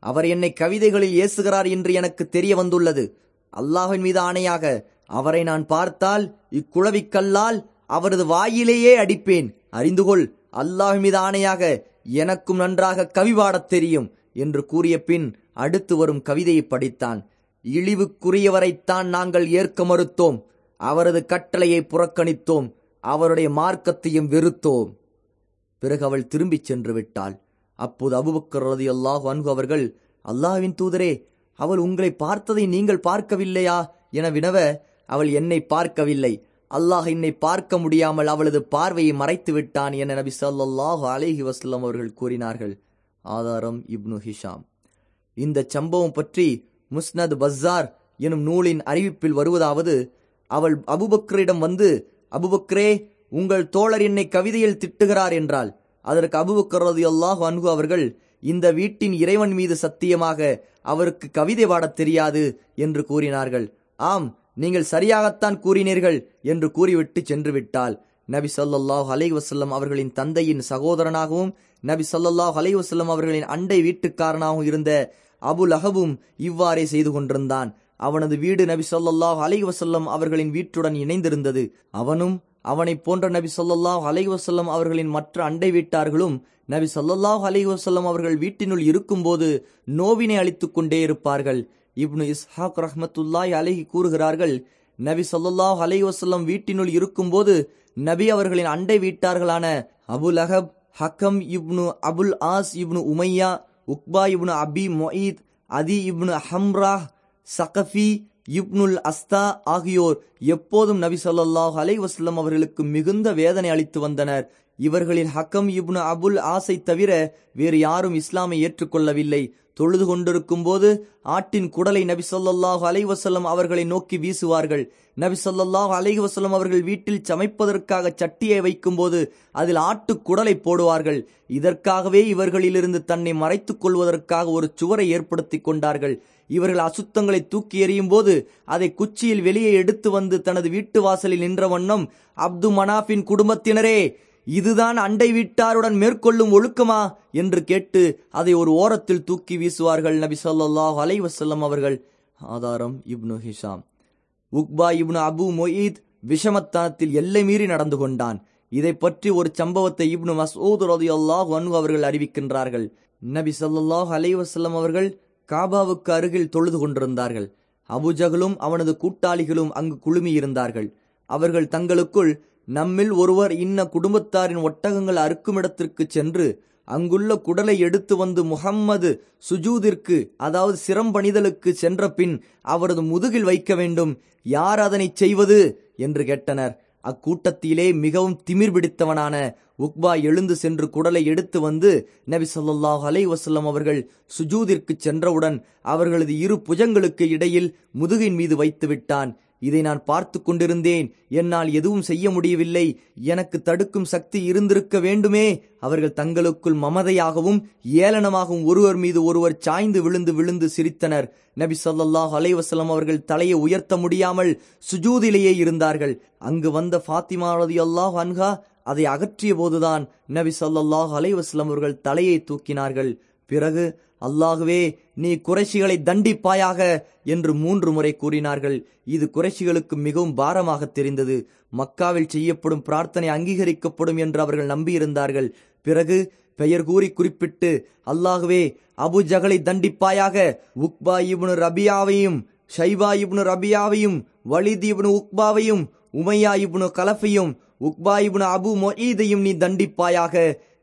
அவர் என்னை கவிதைகளில் ஏசுகிறார் என்று எனக்கு தெரிய வந்துள்ளது. அல்லாஹின் மீது ஆணையாக அவரை நான் பார்த்தால் இக்குழவிக்கல்லால் அவரது வாயிலேயே அடிப்பேன். அறிந்துகொள் அல்லாஹ் மீது ஆணையாக எனக்கும் நன்றாக கவி பாடத் தெரியும் என்று கூறிய பின் அடுத்து வரும் கவிதையை படித்தான். இழிவுக்குரியவரைத்தான் நாங்கள் ஏற்க மறுத்தோம். அவரது கட்டளையை புறக்கணித்தோம். அவருடைய மார்க்கத்தையும் வெறுத்தோம். பிறகு அவள் திரும்பிச் சென்று விட்டாள். அப்போது அபுபக்கர் ரதி அல்லாஹ் அன்பு அவர்கள் அல்லாஹ்வின் தூதரே அவள் உங்களை பார்த்ததை நீங்கள் பார்க்கவில்லையா? என வினவ அவள் என்னை பார்க்கவில்லை. அல்லாஹ் என்னை பார்க்க முடியாமல் அவளது பார்வையை மறைத்து விட்டான் என நபி சொல்லாஹு அலேஹி வஸ்லம் அவர்கள் கூறினார்கள். ஆதாரம் இப்னு ஹிஷாம். இந்த சம்பவம் பற்றி முஸ்னத் பஸ்ஸார் எனும் நூலின் அறிவிப்பில் வருவதாவது அவள் அபுபக்கரிடம் வந்து அபுபக்ரே உங்கள் தோழர் என்னை கவிதையில் திட்டுகிறார் என்றால் அதற்கு அபுபக்கர் ரலியல்லாஹு அன்ஹு அவர்கள் இந்த வீட்டின் இறைவன் மீது சத்தியமாக அவருக்கு கவிதை பாடத் தெரியாது என்று கூறினார்கள். ஆம் நீங்கள் சரியாகத்தான் கூறினீர்கள் என்று கூறிவிட்டு சென்று விட்டால் நபி சொல்லாஹ் அலைஹி வசல்லம் அவர்களின் தந்தையின் சகோதரனாகவும் நபி சொல்லாஹ் அலைஹி வசல்லம் அவர்களின் அண்டை வீட்டுக்காரனாகவும் இருந்த அபுல் லஹபும் இவ்வாறே செய்து கொண்டிருந்தான். அவனது வீடு நபி சொல்லல்லாஹ் அலை வசல்லம் அவர்களின் வீட்டுடன் இணைந்திருந்தது. அவனும் அவனைப் போன்ற நபி சொல்லல்லாஹ் அலைவசல்லம் அவர்களின் மற்ற அண்டை வீட்டார்களும் நபி சொல்லல்லாஹ் அலைவசல்லம் அவர்கள் வீட்டினுள் இருக்கும்போது நோவினை அளித்துக் கொண்டே இருப்பார்கள். இப்னு இஸ்ஹாக் ரஹமத்துல்லாய் அலகி கூறுகிறார்கள் நபி சொல்லல்லாஹ் அலை வசல்லம் வீட்டினுள் இருக்கும்போது நபி அவர்களின் அண்டை வீட்டார்களான அபுல் அஹப் ஹக்கம் இப்னு அபுல் ஆஸ் இப்னு உமையா உக்பா இப்னு அபி மொயீத் அதி இப்னு ஹம்ராஹ் சகஃபி இப்னுல் அஸ்தா ஆகியோர் எப்போதும் நபி சொல்லாஹ் அலைஹி அவர்களுக்கு மிகுந்த வேதனை அளித்து வந்தனர். இவர்களின் ஹக்கம் இப்னு அபுல் ஆசை தவிர வேறு யாரும் இஸ்லாமை ஏற்றுக்கொள்ளவில்லை. தொழுது கொண்டிருக்கும் போது ஆட்டின் குடலை நபி ஸல்லல்லாஹு அலைஹி அவர்களை நோக்கி வீசுவார்கள். நபி ஸல்லல்லாஹு அவர்கள் வீட்டில் சமைப்பதற்காக சட்டியை வைக்கும்போது அதில் ஆட்டு குடலை போடுவார்கள். இதற்காகவே இவர்களிலிருந்து தன்னை மறைத்துக் கொள்வதற்காக ஒரு சுவரை ஏற்படுத்திக் கொண்டார்கள். இவர்கள் அசுத்தங்களை தூக்கி எறியும் போது அதை குச்சியில் வெளியே எடுத்து வந்து தனது வீட்டு வாசலில் நின்ற வண்ணம் அப்து மனாஃபின் குடும்பத்தினரே இதுதான் அண்டை வீட்டாருடன் மேற்கொள்ளும் ஒழுக்கமா? என்று கேட்டு அதை ஒரு ஓரத்தில் தூக்கி வீசுவார்கள் நபி சொல்லாஹ் அலைவசல்லம் அவர்கள். ஆதாரம் இப்னு ஹிஷாம். உக்பா இப்னு அபு மொயீத் விஷமத்தனத்தில் எல்லை மீறி நடந்து கொண்டான். இதை பற்றி ஒரு சம்பவத்தை இப்னு மஸ்ஊத் ரலியல்லாஹு அன்ஹு அவர்கள் அறிவிக்கின்றார்கள். நபி சொல்லாஹ் அலைவசல்லம் அவர்கள் காபாவுக்கு அருகில் தொழுது கொண்டிருந்தார்கள். அபுஜகலும் அவனது கூட்டாளிகளும் அங்கு குழுமியிருந்தார்கள். அவர்கள் தங்களுக்குள் நம்மில் ஒருவர் இன்ன குடும்பத்தாரின் ஒட்டகங்கள் அறுக்கும் இடத்திற்கு சென்று அங்குள்ள குடலை எடுத்து வந்து முகம்மது சுஜூதிற்கு அதாவது சிரம்பணிதலுக்கு சென்ற பின் அவரது முதுகில் வைக்க வேண்டும். யார் அதனை செய்வது? என்று கேட்டனர். அக்கூட்டத்திலே மிகவும் திமிர் பிடித்தவனான உக்பா எழுந்து சென்று குடலை எடுத்து வந்து நபி சொல்லாஹ் அலை வசல்லம் அவர்கள் சுஜூதிற்கு சென்றவுடன் அவர்களது இரு புஜங்களுக்கு இடையில் முதுகின் மீது வைத்து விட்டான். இதை நான் பார்த்து கொண்டிருந்தேன். என்னால் எதுவும் செய்ய முடியவில்லை. எனக்கு தடுக்கும் சக்தி இருந்திருக்க வேண்டுமே. அவர்கள் தங்களுக்குள் மமதையாகவும் ஏளனமாகவும் ஒருவர் மீது ஒருவர் சாய்ந்து விழுந்து விழுந்து சிரித்தனர். நபி சொல்லாஹ் அலைவசலம் அவர்கள் தலையை உயர்த்த முடியாமல் சுஜூதிலேயே இருந்தார்கள். அங்கு வந்த ஃபாத்திமா அல்லாஹ் அன்ஹா அதை அகற்றிய போதுதான் நபி சொல்லாஹ் அலைஹி அவர்கள் தலையை தூக்கினார்கள். பிறகு அல்லாகுவே நீ குறைஷிகளை தண்டிப்பாயாக என்று மூன்று முறை கூறினார்கள். இது குறைஷிகளுக்கு மிகவும் பாரமாக தெரிந்தது. மக்காவில் செய்யப்படும் பிரார்த்தனை அங்கீகரிக்கப்படும் என்று அவர்கள் நம்பியிருந்தார்கள். பிறகு பெயர் கூறி குறிப்பிட்டு அல்லாகுவே அபு ஜகலை தண்டிப்பாயாக உக்பா இப்னு ரபியாவையும் ஷைபா இப்னு ரபியாவையும் வலித் இபுனு உக்பாவையும் உமையா இபுனு கலஃபையும் உக்பா இபுனு அபு மொயீதையும் நீ தண்டிப்பாயாக.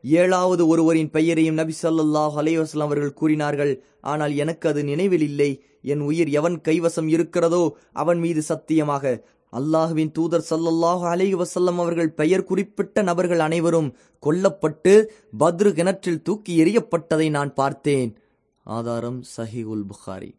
ஏழாவது ஒருவரின் பெயரையும் நபி ஸல்லல்லாஹு அலைவாஸ்லாம் அவர்கள் கூறினார்கள். ஆனால் எனக்கு அது நினைவில் இல்லை. என் உயிர் எவன் கைவசம் இருக்கிறதோ அவன் மீது சத்தியமாக. அல்லாஹுவின் தூதர் சல்லல்லாஹு அலை வசல்லம் அவர்கள் பெயர் குறிப்பிட்ட நபர்கள் அனைவரும் கொல்லப்பட்டு பத்ரு கிணற்றில் தூக்கி எறியப்பட்டதை நான் பார்த்தேன். ஆதாரம் சஹி உல் புகாரி.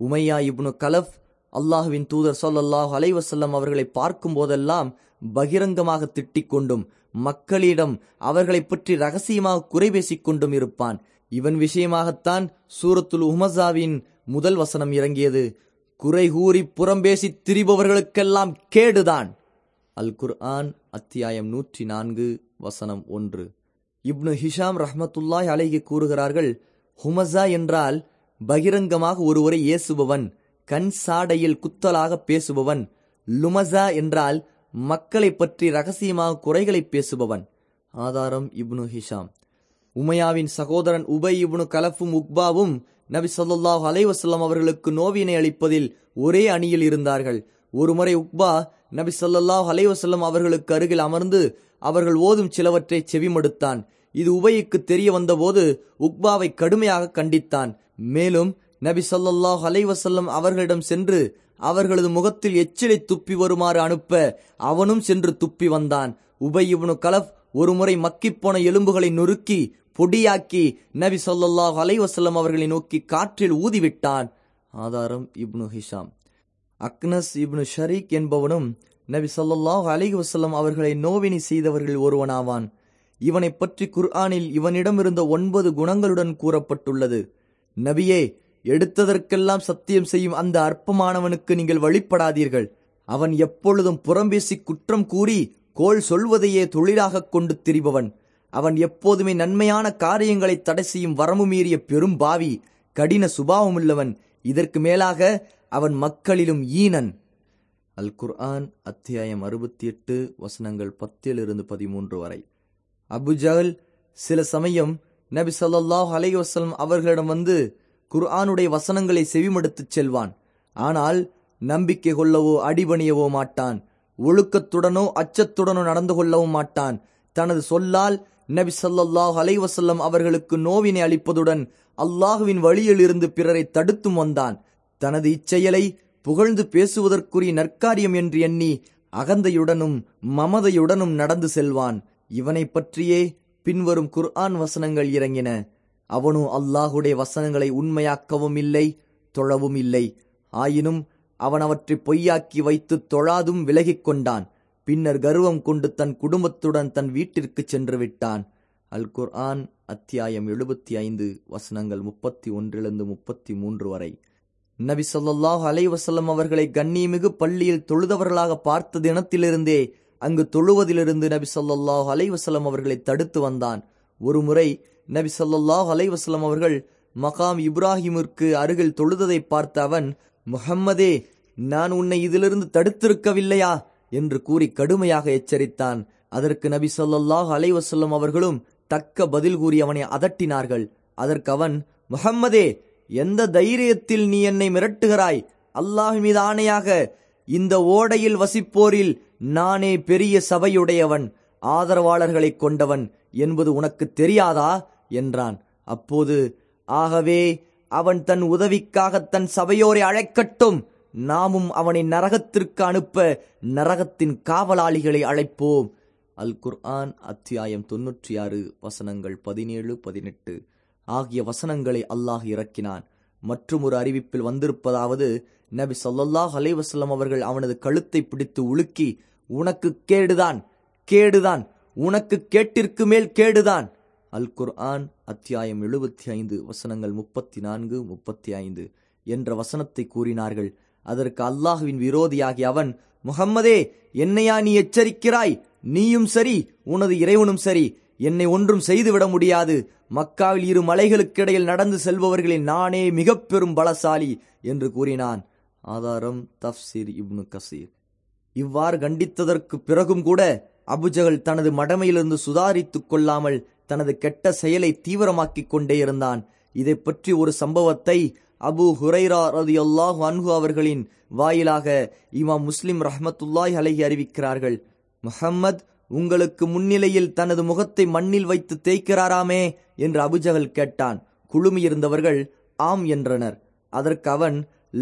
உமையா இப்னு கலஃப் அல்லாஹுவின் தூதர் ஸல்லல்லாஹு அலைவசல்லம் அவர்களை பார்க்கும் போதெல்லாம் பகிரங்கமாக திட்டிக் கொண்டும் மக்களிடம் அவர்களைப் பற்றி ரகசியமாக குறை பேசிக் கொண்டும் இருப்பான். இவன் விஷயமாகத்தான் சூரத்துல் உமசாவின் முதல் வசனம் இறங்கியது. குறை கூறி புறம்பேசித் திரிபவர்களுக்கெல்லாம் கேடுதான். அல் குர்ஆன் அத்தியாயம் நூற்றி நான்கு வசனம் ஒன்று. இப்னு ஹிஷாம் ரஹமத்துல்லாய் அலைகி கூறுகிறார்கள் ஹுமசா என்றால் பகிரங்கமாக ஒருவரை ஏசுபவன் கண் சாடையில் குத்தலாக பேசுபவன். லுமசா என்றால் மக்களை பற்றி ரகசியமாக குறைகளை பேசுபவன். ஆதாரம் இப்னு ஹிஷாம். உமையாவின் சகோதரன் உபை இப்னு கலஃபும் உக்பாவும் நபி சொல்லாஹ் அலைஹி அவர்களுக்கு நோவினை அளிப்பதில் ஒரே அணியில் இருந்தார்கள். ஒருமுறை உக்பா நபி ஸல்லல்லாஹு அலைவசல்லம் அவர்களுக்கு அருகில் அமர்ந்து அவர்கள் ஓதும் சிலவற்றை செவிமடுத்தான். இது உபைக்கு தெரிய வந்தபோது உக்பாவை கடுமையாக கண்டித்தான். மேலும் நபி ஸல்லல்லாஹு அலைவசல்லம் அவர்களிடம் சென்று அவர்களது முகத்தில் எச்சிலை துப்பி வருமாறு அனுப்ப அவனும் சென்று துப்பி வந்தான். உபை இவனு கலப் ஒருமுறை மக்கிப்போன எலும்புகளை நொறுக்கி பொடியாக்கி நபி சொல்லாஹ் அலைவசல்லம் அவர்களை நோக்கி காற்றில் ஊதிவிட்டான். ஆதாரம் Ibn Hisham. Akhnas Ibn Shariq என்பவனும் நபி சொல்லாஹ் அலைஹி வஸல்லம் அவர்களை நோவினி செய்தவர்கள் ஒருவனாவான். இவனை பற்றி குர்ஆனில் இவனிடம் இருந்த ஒன்பது குணங்களுடன் கூறப்பட்டுள்ளது. நபியே எடுத்ததற்கெல்லாம் சத்தியம் செய்யும் அந்த அற்பமானவனுக்கு நீங்கள் வழிபடாதீர்கள். அவன் எப்பொழுதும் புறம்பேசி குற்றம் கூறி கோள் சொல்வதையே தொழிலாகக் கொண்டு திரிபவன். அவன் எப்போதுமே நன்மையான காரியங்களை தடை செய்யும் வரமு மீறிய பெரும் பாவி கடின சுபாவமுள்ளவன். இதற்கு மேலாக அவன் மக்களிலும் ஈனன். அல் குர்ஆன் அத்தியாயம் அறுபத்தி எட்டு வசனங்கள் பத்திலிருந்து பதிமூன்று வரை. அபுஜல் சில சமயம் நபி சொல்லாஹ் அலைஹி அவர்களிடம் வந்து குர்ஆனுடைய வசனங்களை செவிமடுத்துச் செல்வான். ஆனால் நம்பிக்கை கொள்ளவோ அடிபணியவோ மாட்டான். ஒழுக்கத்துடனோ அச்சத்துடனோ நடந்து கொள்ளவும் மாட்டான். தனது சொல்லால் நபி ஸல்லல்லாஹு அலைவசல்லம் அவர்களுக்கு நோவினை அளிப்பதுடன் அல்லாஹுவின் வழியிலிருந்து பிறரை தடுத்தும் வந்தான். தனது இச்செயலை புகழ்ந்து பேசுவதற்குரிய நற்காரியம் என்று எண்ணி அகந்தையுடனும் மமதையுடனும் நடந்து செல்வான். இவனை பற்றியே பின்வரும் குர்ஆன் வசனங்கள் இறங்கின. அவனோ அல்லாஹுடைய வசனங்களை உண்மையாக்கவும் இல்லை தொழவும் இல்லை. ஆயினும் அவன் அவற்றை பொய்யாக்கி வைத்து தொழாதும் விலகிக் கொண்டான். பின்னர் கர்வம் கொண்டு தன் குடும்பத்துடன் தன் வீட்டிற்கு சென்று விட்டான். அல் குர்ஆன் அத்தியாயம் எழுபத்தி ஐந்து வசனங்கள் முப்பத்தி ஒன்றிலிருந்து முப்பத்தி மூன்று வரை. நபி சொல்லாஹ் அலைவசல்லம் அவர்களை கண்ணியமிகு பள்ளியில் தொழுதவர்களாக பார்த்த தினத்திலிருந்தே அங்கு தொழுவதிலிருந்து நபி சொல்லாஹ் அலைவசல்லம் அவர்களை தடுத்து வந்தான். ஒருமுறை நபி சொல்லாஹ் அலைஹி அவர்கள் மகாம் இப்ராஹிமிற்கு அருகில் தொழுததை பார்த்த அவன் முஹம்மதே நான் உன்னை இதிலிருந்து தடுத்திருக்கவில்லையா? என்று கூறி கடுமையாக எச்சரித்தான். அதற்கு நபி ஸல்லல்லாஹு அலைவசல்லம் அவர்களும் தக்க பதில் கூறி அவனை அதட்டினார்கள். அதற்கு அவன் முகம்மதே எந்த தைரியத்தில் நீ என்னை மிரட்டுகிறாய்? அல்லாஹ் மீது ஆணையாக இந்த ஓடையில் வசிப்போரில் நானே பெரிய சபையுடையவன். ஆதரவாளர்களைக் கொண்டவன் என்பது உனக்கு தெரியாதா? என்றான். அப்போது ஆகவே அவன் தன் உதவிக்காக தன் சபையோரை அழைக்கட்டும். நாமும் அவனை நரகத்திற்கு அனுப்ப நரகத்தின் காவலாளிகளை அழைப்போம். அல் குர்ஆன் அத்தியாயம் தொன்னூற்றி ஆறு வசனங்கள் பதினேழு பதினெட்டு ஆகிய வசனங்களை அல்லாஹ் இறக்கினான். மற்றும் ஒரு அறிவிப்பில் வந்திருப்பதாவது நபி சொல்லாஹ் அலைவசல்லம் அவர்கள் அவனது கழுத்தை பிடித்து உலுக்கி உனக்கு கேடுதான் கேடுதான். உனக்கு கேட்டிற்கு மேல் கேடுதான். அல் குர்ஆன் அத்தியாயம் எழுபத்தி ஐந்து வசனங்கள் முப்பத்தி நான்கு முப்பத்தி ஐந்து என்ற வசனத்தை கூறினார்கள். அதற்கு அல்லாஹுவின் விரோதியாகி அவன் முகம்மதே என்னையா நீ எச்சரிக்கிறாய்? நீயும் சரி உனது இறைவனும் சரி. என்னை ஒன்றும் செய்துவிட முடியாது. மக்காவில் இரு மலைகளுக்கிடையில் நடந்து செல்பவர்களில் நானே மிக பெரும் பலசாலி என்று கூறினான். ஆதாரம் தப்சீர் இப்னு கசீர். இவ்வாறு கண்டித்ததற்கு பிறகும் கூட அபுஜகல் தனது மடமையிலிருந்து சுதாரித்துக் கொள்ளாமல் தனது கெட்ட செயலை தீவிரமாக்கிக் கொண்டே இருந்தான். இதை பற்றி ஒரு சம்பவத்தை அபு ஹுரைரா ரதி அல்லாஹு அன்ஹு அவர்களின் வாயிலாக இமாம் முஸ்லிம் ரஹமத்துல்லாய் அலைஹி அறிவிக்கிறார்கள். முஹம்மத் உங்களுக்கு முன்னிலையில் தனது முகத்தை மண்ணில் வைத்து தேய்க்கிறாராமே? என்று அபுஜகல் கேட்டான். குழுமியிருந்தவர்கள் ஆம் என்றனர். அதற்கு அவன்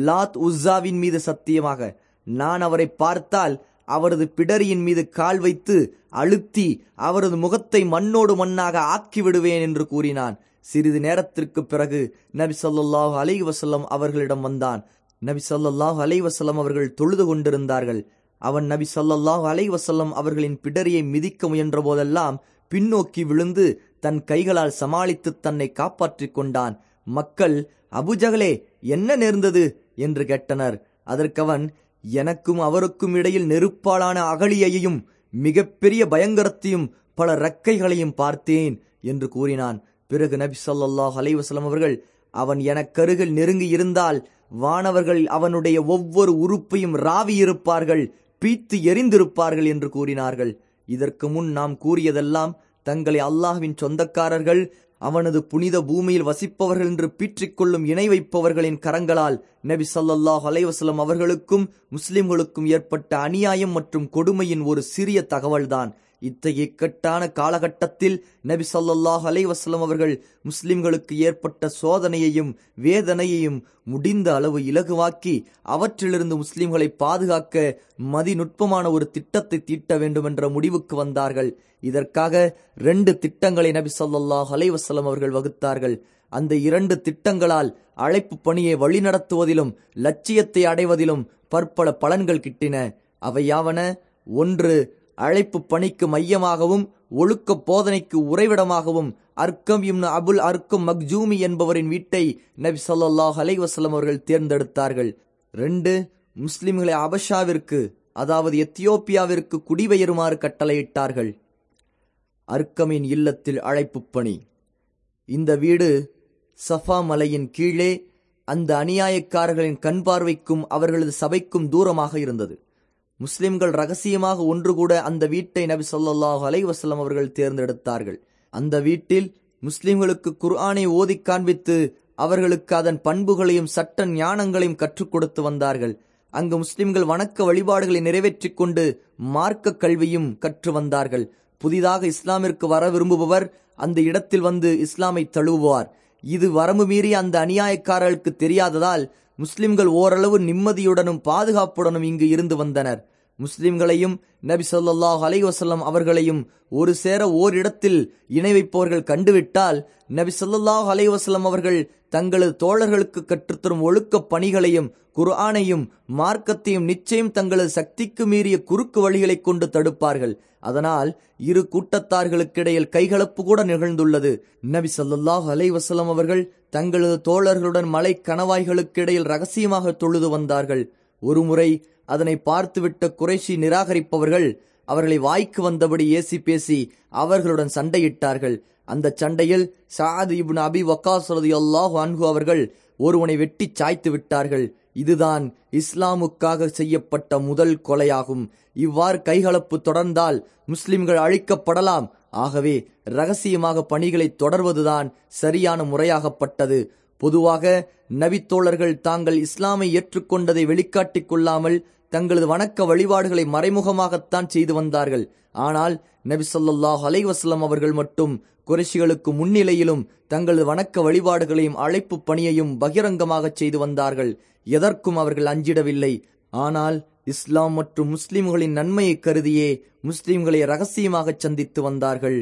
லாத் உஸ்ஸாவின் மீது சத்தியமாக நான் அவரை பார்த்தால் அவரது பிடரியின் மீது கால் வைத்து அழுத்தி அவரது முகத்தை மண்ணோடு மண்ணாக ஆக்கிவிடுவேன் என்று கூறினான். சிறிது நேரத்திற்கு பிறகு நபி சொல்லாஹு அலை வசல்லம் அவர்களிடம் வந்தான். நபி ஸல்லல்லாஹு அலை வசல்லம் அவர்கள் தொழுது கொண்டிருந்தார்கள். அவன் நபி ஸல்லல்லாஹு அலை வசல்லம் அவர்களின் பிடரியை மிதிக்க முயன்ற போதெல்லாம் பின்னோக்கி விழுந்து தன் கைகளால் சமாளித்து தன்னை காப்பாற்றிக் கொண்டான். மக்கள் அபுஜகலே என்ன நேர்ந்தது? என்று கேட்டனர். அதற்கவன் எனக்கும் அவருக்கும் இடையில் நெருப்பாலான அகழியையும் மிகப்பெரிய பயங்கரத்தையும் பல ரக்கைகளையும் பார்த்தேன் என்று கூறினான். பிறகு நபி சொல்லாஹ் அலைஹி அவர்கள் அவன் எனக்கருகில் நெருங்கி இருந்தால் வானவர்கள் அவனுடைய ஒவ்வொரு உறுப்பையும் ராவி இருப்பார்கள் பீத்து எரிந்திருப்பார்கள் என்று கூறினார்கள். இதற்கு முன் நாம் கூறியதெல்லாம் தங்களை அல்லாஹ்வின் சொந்தக்காரர்கள் அவனது புனித பூமியில் வசிப்பவர்கள் என்று பீற்றிக்கொள்ளும் இணை வைப்பவர்களின் கரங்களால் நபி சல்லாஹ் அலைவசலம் அவர்களுக்கும் முஸ்லிம்களுக்கும் ஏற்பட்ட அநியாயம் மற்றும் கொடுமையின் ஒரு சிறிய தகவல்தான். இத்தகைய இக்கட்டான காலகட்டத்தில் நபி சொல்லாஹ் அலைஹி அவர்கள் முஸ்லிம்களுக்கு ஏற்பட்ட சோதனையையும் வேதனையையும் முடிந்த அளவு இலகுவாக்கி அவற்றிலிருந்து முஸ்லிம்களை பாதுகாக்க மதிநுட்பமான ஒரு திட்டத்தை தீட்ட வேண்டும் என்ற முடிவுக்கு வந்தார்கள். இதற்காக ரெண்டு திட்டங்களை நபி சொல்லாஹ் அலைஹி அவர்கள் வகுத்தார்கள். அந்த இரண்டு திட்டங்களால் அழைப்பு பணியை வழிநடத்துவதிலும் லட்சியத்தை அடைவதிலும் பற்பல பலன்கள் கிட்டின. அவையாவன ஒன்று அழைப்பு பணிக்கு மையமாகவும் ஒழுக்க போதனைக்கு உறைவிடமாகவும் அர்க்கம் இம்னு அபுல் அர்க்கம் மக்ஜூமி என்பவரின் வீட்டை நபி சொல்லாஹ் அலைஹி அவர்கள் தேர்ந்தெடுத்தார்கள். ரெண்டு முஸ்லிம்களை அபஷாவிற்கு அதாவது எத்தியோப்பியாவிற்கு குடிபெயருமாறு கட்டளையிட்டார்கள். அர்க்கமின் இல்லத்தில் அழைப்பு பணி. இந்த வீடு சஃபா மலையின் கீழே அந்த அநியாயக்காரர்களின் கண் பார்வைக்கும் அவர்களது சபைக்கும் தூரமாக இருந்தது. முஸ்லிம்கள் ரகசியமாக ஒன்று கூட அந்த வீட்டை நபி சொல்லாஹு அலைவசல்லம் அவர்கள் தேர்ந்தெடுத்தார்கள். அந்த வீட்டில் முஸ்லிம்களுக்கு குர்ஆனை ஓதி காண்பித்து அவர்களுக்கு அதன் பண்புகளையும் சட்ட ஞானங்களையும் கற்றுக் கொடுத்து வந்தார்கள். அங்கு முஸ்லிம்கள் வணக்க வழிபாடுகளை நிறைவேற்றிக் கொண்டு மார்க்க கல்வியும் கற்று வந்தார்கள். புதிதாக இஸ்லாமிற்கு வர விரும்புபவர் அந்த இடத்தில் வந்து இஸ்லாமை தழுவுவார். இது வரம்பு மீறி அந்த அநியாயக்காரர்களுக்கு தெரியாததால் முஸ்லிம்கள் ஓரளவு நிம்மதியுடனும் பாதுகாப்புடனும் இங்கு இருந்து வந்தனர். முஸ்லிம்களையும் நபி சொல்லாஹ் அலைவசல்லம் அவர்களையும் ஒரு சேர ஓரிடத்தில் இணை வைப்பவர்கள் கண்டுவிட்டால் நபி சொல்லாஹ் அலைவசல்லம் அவர்கள் தங்களது தோழர்களுக்கு கற்றுத்தரும் ஒழுக்க பணிகளையும் குர்ஆனையும் மார்க்கத்தையும் நிச்சயம் தங்களது சக்திக்கு மீறிய குறுக்கு வழிகளைக் கொண்டு தடுப்பார்கள். அதனால் இரு கூட்டத்தார்களுக்கிடையில் கைகலப்பு கூட நிகழ்ந்துள்ளது. நபி சொல்லாஹ் அலைவசலம் அவர்கள் தங்களது தோழர்களுடன் மலை கணவாய்களுக்கு இடையில் ரகசியமாக தொழுது வந்தார்கள். ஒருமுறை அதனை பார்த்துவிட்ட குறைஷி நிராகரிப்பவர்கள் அவர்களை வாய்க்கு வந்தபடி ஏசி பேசி அவர்களுடன் சண்டையிட்டார்கள். அந்த சண்டையில் சாத் இப்னு அபி வக்காஸ் அல்லாஹ் அன்ஹு அவர்கள் ஒருவனை வெட்டி சாய்த்து விட்டார்கள். இதுதான் இஸ்லாமுக்காக செய்யப்பட்ட முதல் கொலையாகும். இவ்வாறு கைகலப்பு தொடர்ந்தால் முஸ்லிம்கள் அழிக்கப்படலாம். ஆகவே ரகசியமாக பணிகளை தொடர்வதுதான் சரியான முறையாகப்பட்டது. பொதுவாக நபித்தோழர்கள் தாங்கள் இஸ்லாமை ஏற்றுக்கொண்டதை வெளிக்காட்டிக் கொள்ளாமல் தங்களது வணக்க வழிபாடுகளை மறைமுகமாகத்தான் செய்து வந்தார்கள். ஆனால் நபி சொல்லாஹ் அலைவாஸ்லம் அவர்கள் மட்டும் குறைஷிகளுக்கு முன்னிலையிலும் தங்களது வணக்க வழிபாடுகளையும் அழைப்பு பணியையும் பகிரங்கமாக செய்து வந்தார்கள். எதற்கும் அவர்கள் அஞ்சிடவில்லை. ஆனால் இஸ்லாம் மற்றும் முஸ்லிம்களின் நன்மையை கருதியே முஸ்லிம்களை ரகசியமாக சந்தித்து வந்தார்கள்.